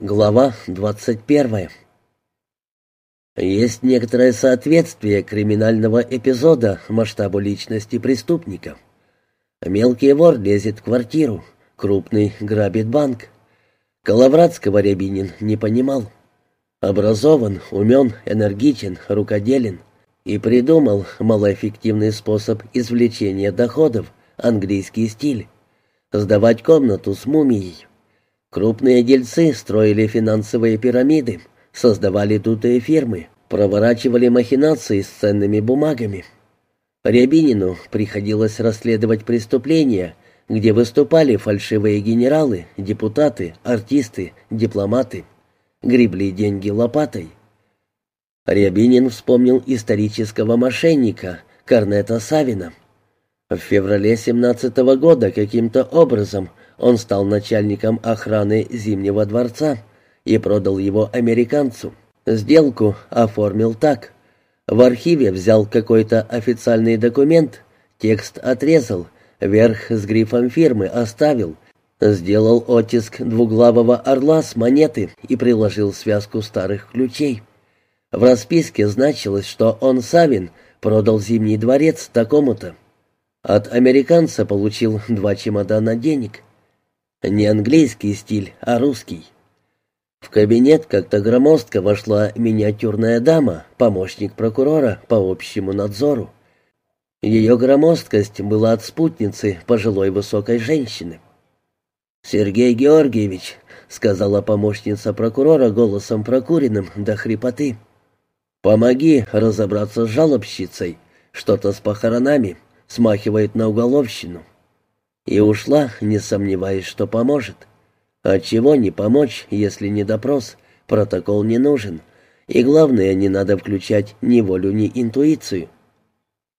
Глава 21. Есть некоторое соответствие криминального эпизода масштабу личности преступника. Мелкий вор лезет в квартиру, крупный грабит банк. Коловратского Рябинин не понимал. Образован, умен, энергичен, рукоделен и придумал малоэффективный способ извлечения доходов, английский стиль. Сдавать комнату с мумией. Крупные дельцы строили финансовые пирамиды, создавали дутые фирмы, проворачивали махинации с ценными бумагами. Рябинину приходилось расследовать преступления, где выступали фальшивые генералы, депутаты, артисты, дипломаты, гребли деньги лопатой. Рябинин вспомнил исторического мошенника Корнета Савина. В феврале 17 -го года каким-то образом он стал начальником охраны Зимнего дворца и продал его американцу. Сделку оформил так. В архиве взял какой-то официальный документ, текст отрезал, верх с грифом фирмы оставил, сделал оттиск двуглавого орла с монеты и приложил связку старых ключей. В расписке значилось, что он, Савин, продал Зимний дворец такому-то. От американца получил два чемодана денег. Не английский стиль, а русский. В кабинет как-то громоздко вошла миниатюрная дама, помощник прокурора по общему надзору. Ее громоздкость была от спутницы пожилой высокой женщины. «Сергей Георгиевич», — сказала помощница прокурора голосом прокуренным до хрипоты, — «помоги разобраться с жалобщицей, что-то с похоронами, смахивает на уголовщину». И ушла, не сомневаясь, что поможет. Отчего не помочь, если не допрос, протокол не нужен. И главное, не надо включать ни волю, ни интуицию.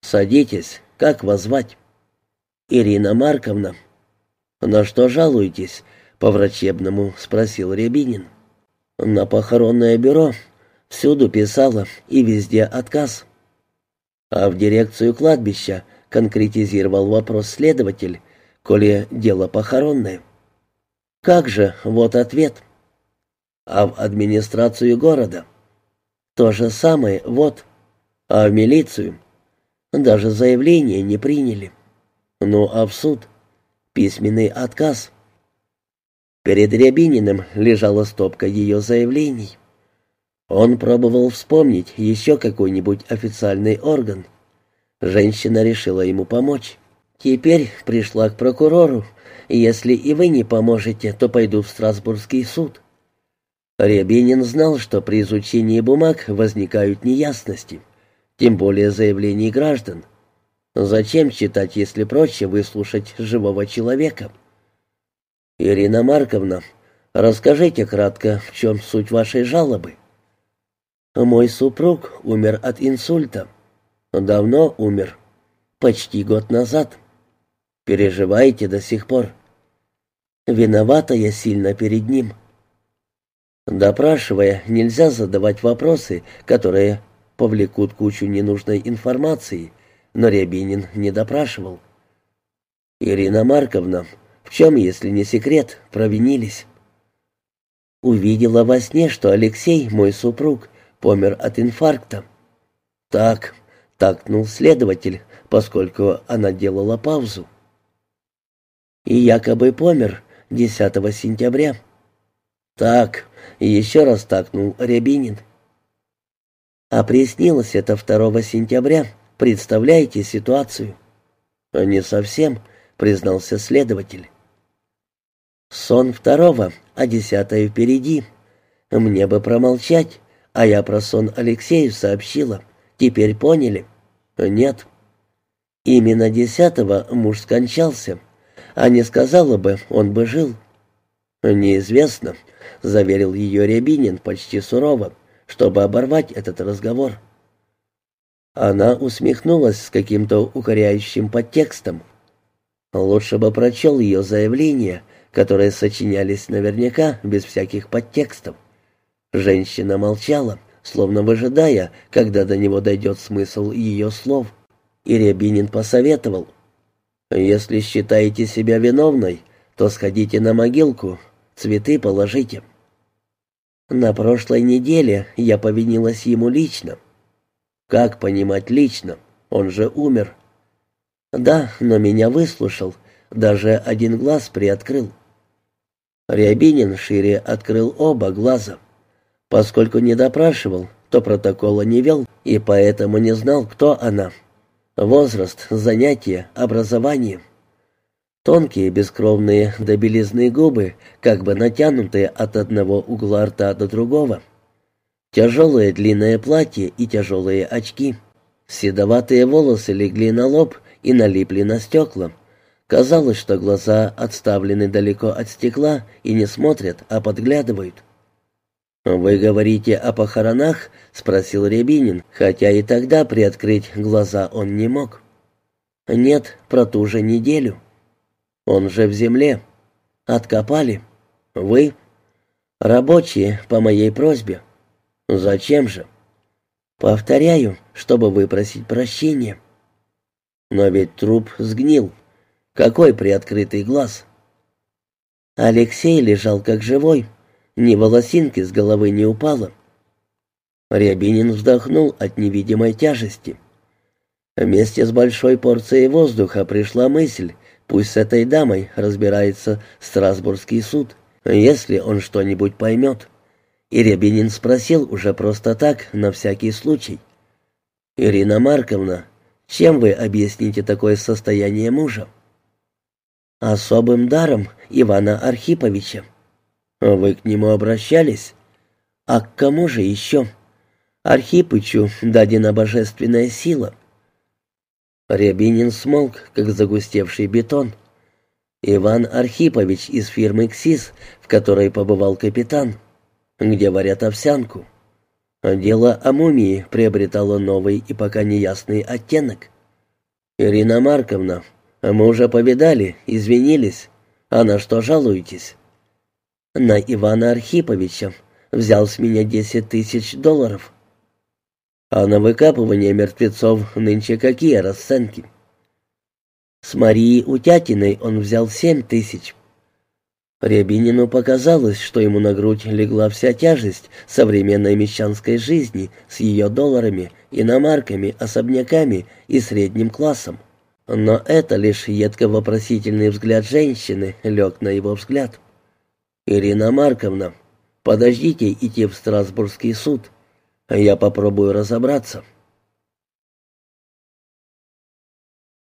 «Садитесь. Как вас звать?» «Ирина Марковна». «На что жалуетесь?» — по-врачебному спросил Рябинин. «На похоронное бюро. Всюду писала, и везде отказ». «А в дирекцию кладбища?» — конкретизировал вопрос следователь — коли дело похоронное. Как же, вот ответ. А в администрацию города? То же самое, вот. А в милицию? Даже заявление не приняли. Ну, а в суд? Письменный отказ. Перед Рябининым лежала стопка ее заявлений. Он пробовал вспомнить еще какой-нибудь официальный орган. Женщина решила ему помочь. Теперь пришла к прокурору, если и вы не поможете, то пойду в Страсбургский суд. Рябинин знал, что при изучении бумаг возникают неясности, тем более заявлений граждан. Зачем читать, если проще выслушать живого человека? Ирина Марковна, расскажите кратко, в чем суть вашей жалобы? Мой супруг умер от инсульта. Давно умер. Почти год назад. Переживаете до сих пор? Виновата я сильно перед ним. Допрашивая, нельзя задавать вопросы, которые повлекут кучу ненужной информации, но Рябинин не допрашивал. «Ирина Марковна, в чем, если не секрет, провинились?» Увидела во сне, что Алексей, мой супруг, помер от инфаркта. «Так», — такнул следователь, поскольку она делала паузу и якобы помер 10 сентября. Так, еще раз такнул Рябинин. А приснилось это 2 сентября. Представляете ситуацию? Не совсем, признался следователь. Сон второго, а десятое впереди. Мне бы промолчать, а я про сон Алексею сообщила. Теперь поняли? Нет. Именно десятого муж скончался. А не сказала бы, он бы жил. «Неизвестно», — заверил ее Рябинин почти сурово, чтобы оборвать этот разговор. Она усмехнулась с каким-то укоряющим подтекстом. Лучше бы прочел ее заявления, которые сочинялись наверняка без всяких подтекстов. Женщина молчала, словно выжидая, когда до него дойдет смысл ее слов. И Рябинин посоветовал. Если считаете себя виновной, то сходите на могилку, цветы положите. На прошлой неделе я повинилась ему лично. Как понимать лично? Он же умер. Да, но меня выслушал, даже один глаз приоткрыл. Рябинин шире открыл оба глаза. Поскольку не допрашивал, то протокола не вел и поэтому не знал, кто она. Возраст, занятия, образование. Тонкие, бескровные до губы, как бы натянутые от одного угла рта до другого. Тяжелое длинное платье и тяжелые очки. Седоватые волосы легли на лоб и налипли на стекла. Казалось, что глаза отставлены далеко от стекла и не смотрят, а подглядывают. «Вы говорите о похоронах?» — спросил Рябинин, хотя и тогда приоткрыть глаза он не мог. «Нет, про ту же неделю. Он же в земле. Откопали. Вы?» «Рабочие, по моей просьбе». «Зачем же?» «Повторяю, чтобы выпросить прощения». «Но ведь труп сгнил. Какой приоткрытый глаз?» Алексей лежал как живой. Ни волосинки с головы не упало. Рябинин вздохнул от невидимой тяжести. Вместе с большой порцией воздуха пришла мысль, пусть с этой дамой разбирается Страсбургский суд, если он что-нибудь поймет. И Рябинин спросил уже просто так, на всякий случай. «Ирина Марковна, чем вы объясните такое состояние мужа?» «Особым даром Ивана Архиповича». «Вы к нему обращались?» «А к кому же еще?» «Архипычу дадена божественная сила». Рябинин смолк, как загустевший бетон. Иван Архипович из фирмы «КСИС», в которой побывал капитан, где варят овсянку. Дело о мумии приобретало новый и пока неясный оттенок. «Ирина Марковна, мы уже повидали, извинились. А на что жалуетесь?» На Ивана Архиповича. Взял с меня десять тысяч долларов. А на выкапывание мертвецов нынче какие расценки? С Марией Утятиной он взял семь тысяч. Рябинину показалось, что ему на грудь легла вся тяжесть современной мещанской жизни с ее долларами, иномарками, особняками и средним классом. Но это лишь едко-вопросительный взгляд женщины лег на его взгляд. «Ирина Марковна, подождите идти в Страсбургский суд, а я попробую разобраться».